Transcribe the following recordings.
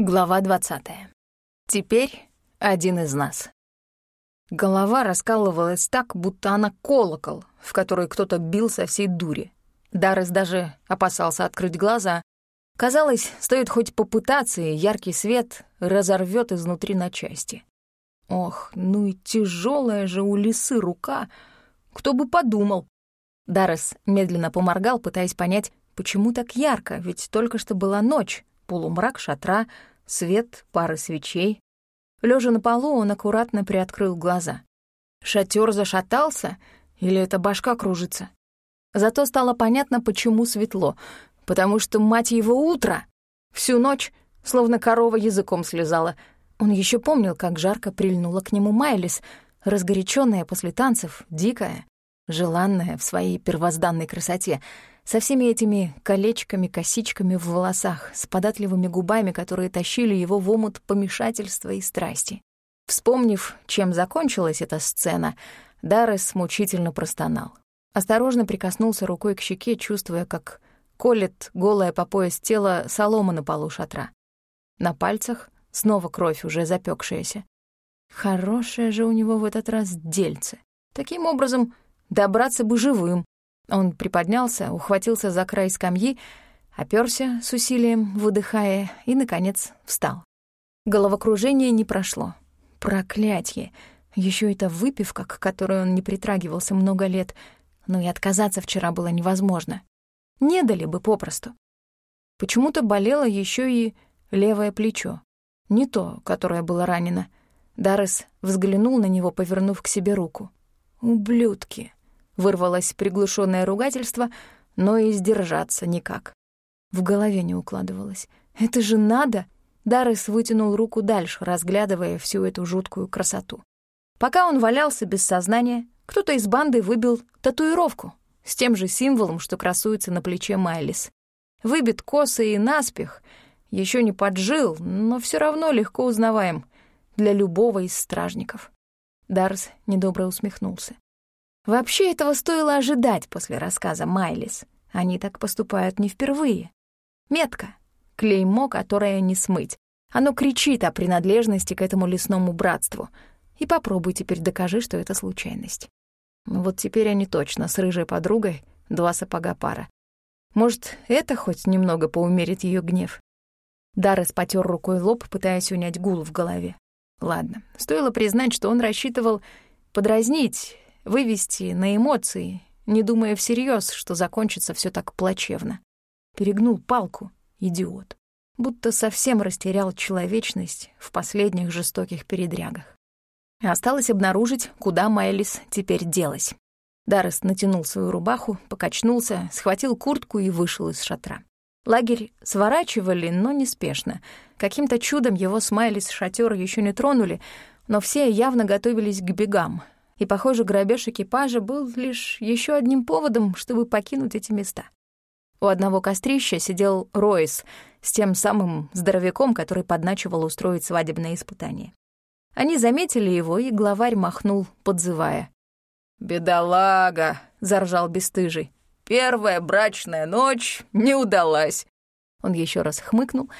Глава 20. Теперь один из нас. Голова раскалывалась так, будто она колокол, в который кто-то бил со всей дури. Даррес даже опасался открыть глаза. Казалось, стоит хоть попытаться, и яркий свет разорвет изнутри на части. Ох, ну и тяжелая же у лисы рука. Кто бы подумал. Даррес медленно поморгал, пытаясь понять, почему так ярко, ведь только что была ночь, полумрак шатра, свет пары свечей. Лежа на полу, он аккуратно приоткрыл глаза. Шатер зашатался или это башка кружится? Зато стало понятно, почему светло, потому что, мать его, утро! Всю ночь, словно корова языком слезала. Он еще помнил, как жарко прильнула к нему Майлис, разгоряченная после танцев, дикая, желанная в своей первозданной красоте — со всеми этими колечками, косичками в волосах, с податливыми губами, которые тащили его в омут помешательства и страсти. Вспомнив, чем закончилась эта сцена, Даррес мучительно простонал. Осторожно прикоснулся рукой к щеке, чувствуя, как колет голое по пояс тело солома на полу шатра. На пальцах снова кровь, уже запекшаяся. Хорошее же у него в этот раз дельце. Таким образом, добраться бы живым, он приподнялся, ухватился за край скамьи, оперся с усилием, выдыхая, и, наконец, встал. Головокружение не прошло. Проклятье! Еще эта выпивка, к которой он не притрагивался много лет, но и отказаться вчера было невозможно. Не дали бы попросту. Почему-то болело еще и левое плечо. Не то, которое было ранено. Даррес взглянул на него, повернув к себе руку. «Ублюдки!» Вырвалось приглушенное ругательство, но и сдержаться никак. В голове не укладывалось. «Это же надо!» Даррес вытянул руку дальше, разглядывая всю эту жуткую красоту. Пока он валялся без сознания, кто-то из банды выбил татуировку с тем же символом, что красуется на плече Майлис. Выбит косо и наспех, еще не поджил, но все равно легко узнаваем для любого из стражников. Дарс недобро усмехнулся. Вообще этого стоило ожидать после рассказа Майлис. Они так поступают не впервые. Метка, клеймо, которое не смыть. Оно кричит о принадлежности к этому лесному братству. И попробуй теперь докажи, что это случайность. Ну вот теперь они точно с рыжей подругой два сапога пара. Может, это хоть немного поумерит ее гнев? Даррес потер рукой лоб, пытаясь унять гул в голове. Ладно, стоило признать, что он рассчитывал подразнить вывести на эмоции, не думая всерьез, что закончится все так плачевно. Перегнул палку, идиот. Будто совсем растерял человечность в последних жестоких передрягах. Осталось обнаружить, куда Майлис теперь делась. Даррес натянул свою рубаху, покачнулся, схватил куртку и вышел из шатра. Лагерь сворачивали, но неспешно. Каким-то чудом его с Майлис шатер еще не тронули, но все явно готовились к бегам — и, похоже, грабеж экипажа был лишь еще одним поводом, чтобы покинуть эти места. У одного кострища сидел Ройс с тем самым здоровяком, который подначивал устроить свадебное испытание. Они заметили его, и главарь махнул, подзывая. «Бедолага!» — заржал бесстыжий. «Первая брачная ночь не удалась!» Он еще раз хмыкнул,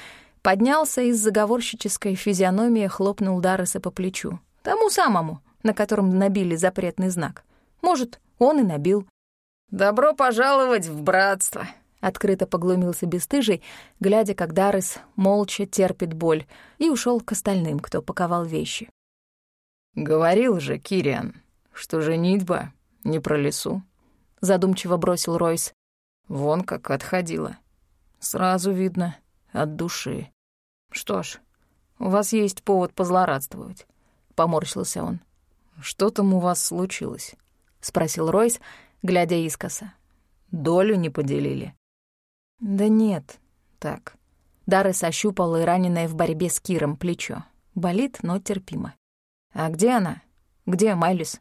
поднялся из заговорщической физиономии, хлопнул Дарреса по плечу. Тому самому, на котором набили запретный знак. Может, он и набил. «Добро пожаловать в братство!» — открыто поглумился бесстыжий, глядя, как Даррес молча терпит боль, и ушел к остальным, кто паковал вещи. «Говорил же, Кириан, что женитьба не про лесу», — задумчиво бросил Ройс. «Вон как отходила. Сразу видно, от души. Что ж, у вас есть повод позлорадствовать», — поморщился он. «Что там у вас случилось?» — спросил Ройс, глядя искоса. «Долю не поделили?» «Да нет, так». Даррес ощупал и раненое в борьбе с Киром плечо. Болит, но терпимо. «А где она? Где Майлис?»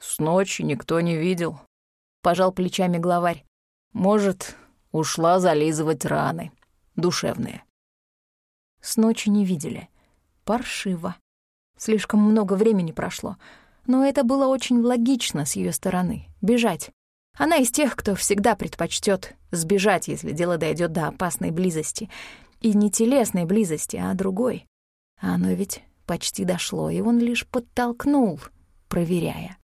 «С ночи никто не видел», — пожал плечами главарь. «Может, ушла зализывать раны, душевные». С ночи не видели. Паршиво. Слишком много времени прошло. Но это было очень логично с ее стороны — бежать. Она из тех, кто всегда предпочтет сбежать, если дело дойдет до опасной близости. и не телесной близости, а другой. А оно ведь почти дошло, и он лишь подтолкнул, проверяя.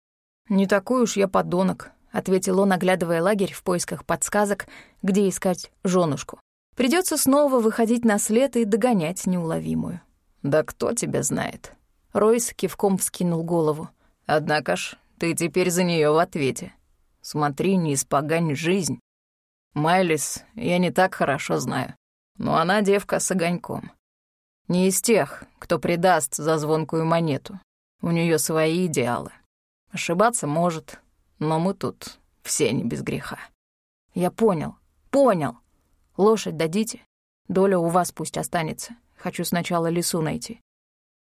«Не такой уж я подонок», — ответил он, оглядывая лагерь в поисках подсказок, где искать женушку. Придется снова выходить на след и догонять неуловимую. «Да кто тебя знает?» Ройс кивком вскинул голову. «Однако ж, ты теперь за нее в ответе. Смотри, не испогань жизнь. Майлис я не так хорошо знаю, но она девка с огоньком. Не из тех, кто предаст за звонкую монету. У нее свои идеалы. Ошибаться может, но мы тут все не без греха. Я понял, понял. Лошадь дадите? Доля у вас пусть останется. Хочу сначала лесу найти.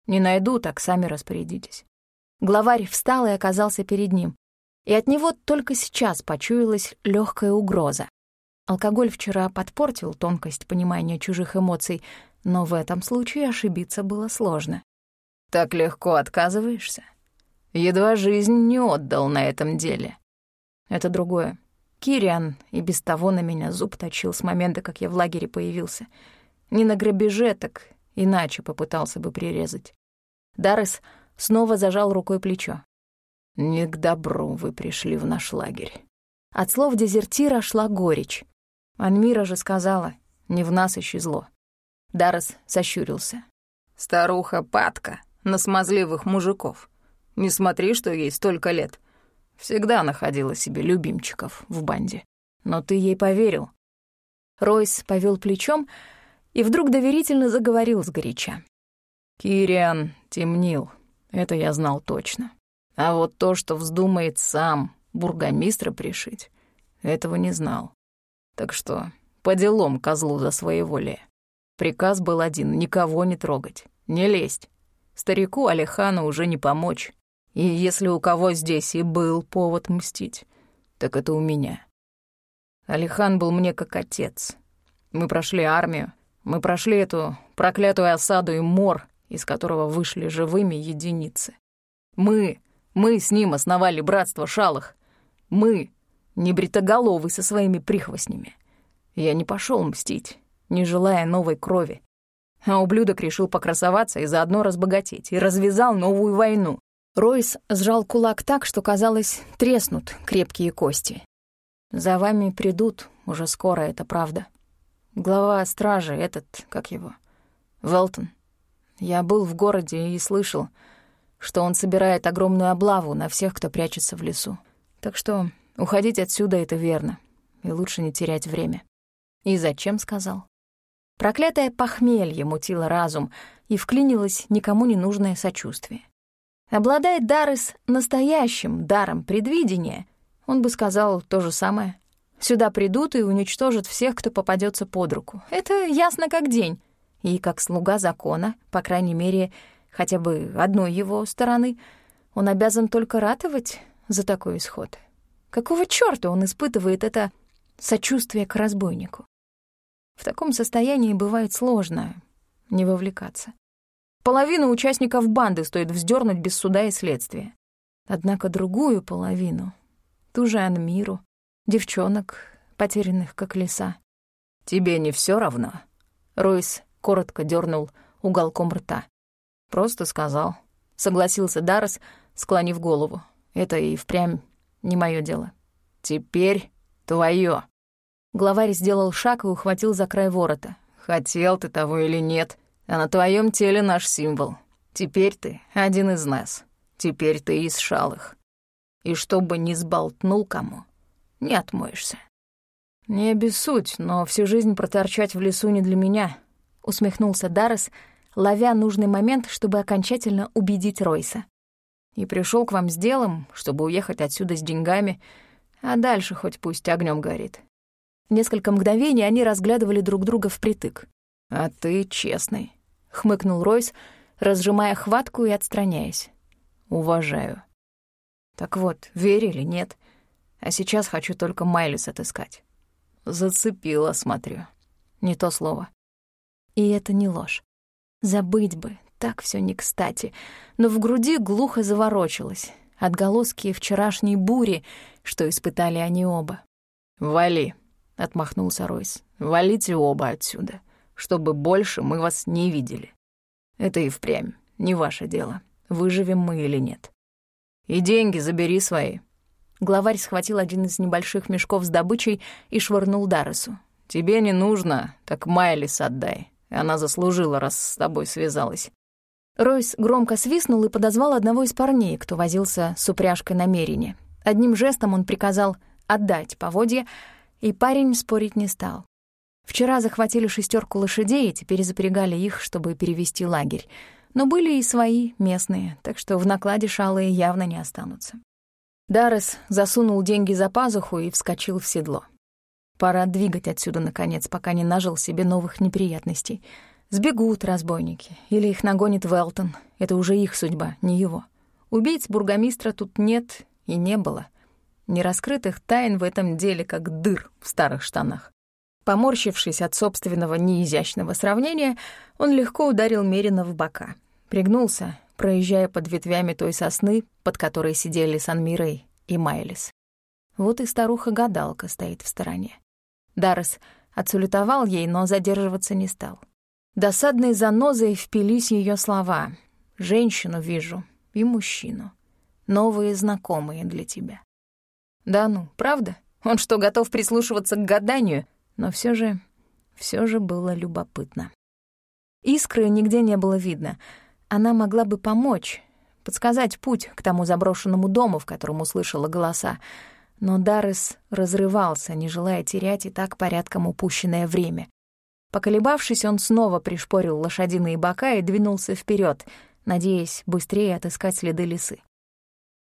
Не найду, так сами распорядитесь. Главарь встал и оказался перед ним. И от него только сейчас почуялась легкая угроза. Алкоголь вчера подпортил тонкость понимания чужих эмоций, но в этом случае ошибиться было сложно. «Так легко отказываешься? Едва жизнь не отдал на этом деле». Это другое. Кириан и без того на меня зуб точил с момента, как я в лагере появился. Не на грабеже, так иначе попытался бы прирезать. Даррес снова зажал рукой плечо. «Не к добру вы пришли в наш лагерь». От слов дезертира шла горечь. Анмира же сказала, не в нас ищи зло. Даррес сощурился. «Старуха падка на смазливых мужиков. Не смотри, что ей столько лет. Всегда находила себе любимчиков в банде. Но ты ей поверил». Ройс повел плечом и вдруг доверительно заговорил сгоряча. «Кириан темнил, это я знал точно. А вот то, что вздумает сам бургомистра пришить, этого не знал. Так что по делам козлу за своеволие. Приказ был один — никого не трогать, не лезть. Старику Алихану уже не помочь. И если у кого здесь и был повод мстить, так это у меня. Алихан был мне как отец. Мы прошли армию, мы прошли эту проклятую осаду и мор, из которого вышли живыми единицы. Мы, мы с ним основали братство шалых. Мы, не бритоголовый со своими прихвостнями. Я не пошел мстить, не желая новой крови. А ублюдок решил покрасоваться и заодно разбогатеть, и развязал новую войну. Ройс сжал кулак так, что, казалось, треснут крепкие кости. «За вами придут, уже скоро, это правда. Глава стражи, этот, как его, Велтон. Я был в городе и слышал, что он собирает огромную облаву на всех, кто прячется в лесу. Так что уходить отсюда — это верно, и лучше не терять время. И зачем, сказал? Проклятое похмелье мутило разум и вклинилось никому не нужное сочувствие. Обладает Даррес настоящим даром предвидения, он бы сказал то же самое. Сюда придут и уничтожат всех, кто попадется под руку. Это ясно как день. И как слуга закона, по крайней мере, хотя бы одной его стороны, он обязан только ратовать за такой исход. Какого чёрта он испытывает это сочувствие к разбойнику? В таком состоянии бывает сложно не вовлекаться. Половину участников банды стоит вздернуть без суда и следствия. Однако другую половину, ту же Анмиру, девчонок, потерянных как леса. «Тебе не все равно?» Ройс коротко дернул уголком рта. Просто сказал. Согласился Даррес, склонив голову. Это и впрямь не мое дело. Теперь твое. Главарь сделал шаг и ухватил за край ворота. Хотел ты того или нет, а на твоем теле наш символ. Теперь ты один из нас. Теперь ты из шалых. И чтобы не сболтнул кому, не отмоешься. Не обессудь, но всю жизнь проторчать в лесу не для меня усмехнулся Даррес, ловя нужный момент, чтобы окончательно убедить Ройса. «И пришел к вам с делом, чтобы уехать отсюда с деньгами, а дальше хоть пусть огнем горит». Несколько мгновений они разглядывали друг друга впритык. «А ты честный», — хмыкнул Ройс, разжимая хватку и отстраняясь. «Уважаю». «Так вот, верили, нет? А сейчас хочу только Майлис отыскать». «Зацепила, смотрю». Не то слово. И это не ложь. Забыть бы, так все не кстати. Но в груди глухо заворочилось. Отголоски вчерашней бури, что испытали они оба. «Вали», — отмахнулся Ройс. «Валите оба отсюда. чтобы больше мы вас не видели. Это и впрямь не ваше дело, выживем мы или нет. И деньги забери свои». Главарь схватил один из небольших мешков с добычей и швырнул Дарресу. «Тебе не нужно, так Майлис отдай. Она заслужила, раз с тобой связалась». Ройс громко свистнул и подозвал одного из парней, кто возился с упряжкой намерения. Одним жестом он приказал отдать поводья, и парень спорить не стал. Вчера захватили шестерку лошадей и теперь запрягали их, чтобы перевести лагерь. Но были и свои, местные, так что в накладе шалые явно не останутся. Даррес засунул деньги за пазуху и вскочил в седло. Пора двигать отсюда, наконец, пока не нажил себе новых неприятностей — Сбегут разбойники, или их нагонит Велтон. Это уже их судьба, не его. Убийц бургомистра тут нет и не было. Нераскрытых тайн в этом деле, как дыр в старых штанах. Поморщившись от собственного неизящного сравнения, он легко ударил Мерина в бока. Пригнулся, проезжая под ветвями той сосны, под которой сидели Санмирей и Майлис. Вот и старуха-гадалка стоит в стороне. Даррес отсулетовал ей, но задерживаться не стал. Досадной занозой впились ее слова. «Женщину вижу и мужчину. Новые знакомые для тебя». Да ну, правда? Он что, готов прислушиваться к гаданию? Но все же, все же было любопытно. Искры нигде не было видно. Она могла бы помочь, подсказать путь к тому заброшенному дому, в котором услышала голоса. Но Даррес разрывался, не желая терять и так порядком упущенное время. Поколебавшись, он снова пришпорил лошадиные бока и двинулся вперед, надеясь быстрее отыскать следы лисы.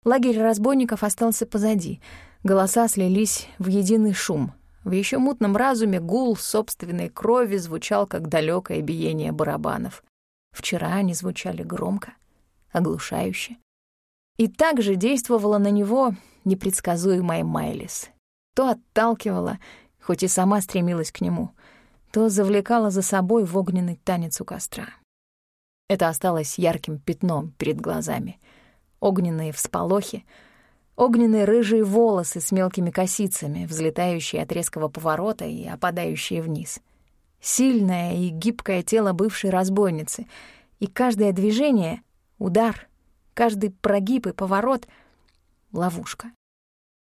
Лагерь разбойников остался позади. Голоса слились в единый шум. В еще мутном разуме гул собственной крови звучал, как далекое биение барабанов. Вчера они звучали громко, оглушающе. И также действовала на него непредсказуемая Майлис. То отталкивала, хоть и сама стремилась к нему — то завлекала за собой в огненный танец у костра. Это осталось ярким пятном перед глазами. Огненные всполохи, огненные рыжие волосы с мелкими косицами, взлетающие от резкого поворота и опадающие вниз. Сильное и гибкое тело бывшей разбойницы, и каждое движение — удар, каждый прогиб и поворот — ловушка.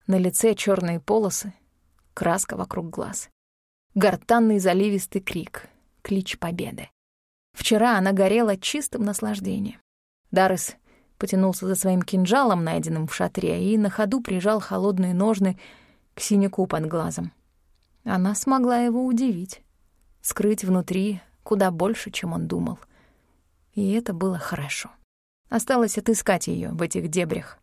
На лице черные полосы, краска вокруг глаз гортанный заливистый крик, клич победы. Вчера она горела чистым наслаждением. Даррес потянулся за своим кинжалом, найденным в шатре, и на ходу прижал холодные ножны к синяку под глазом. Она смогла его удивить, скрыть внутри куда больше, чем он думал. И это было хорошо. Осталось отыскать ее в этих дебрях,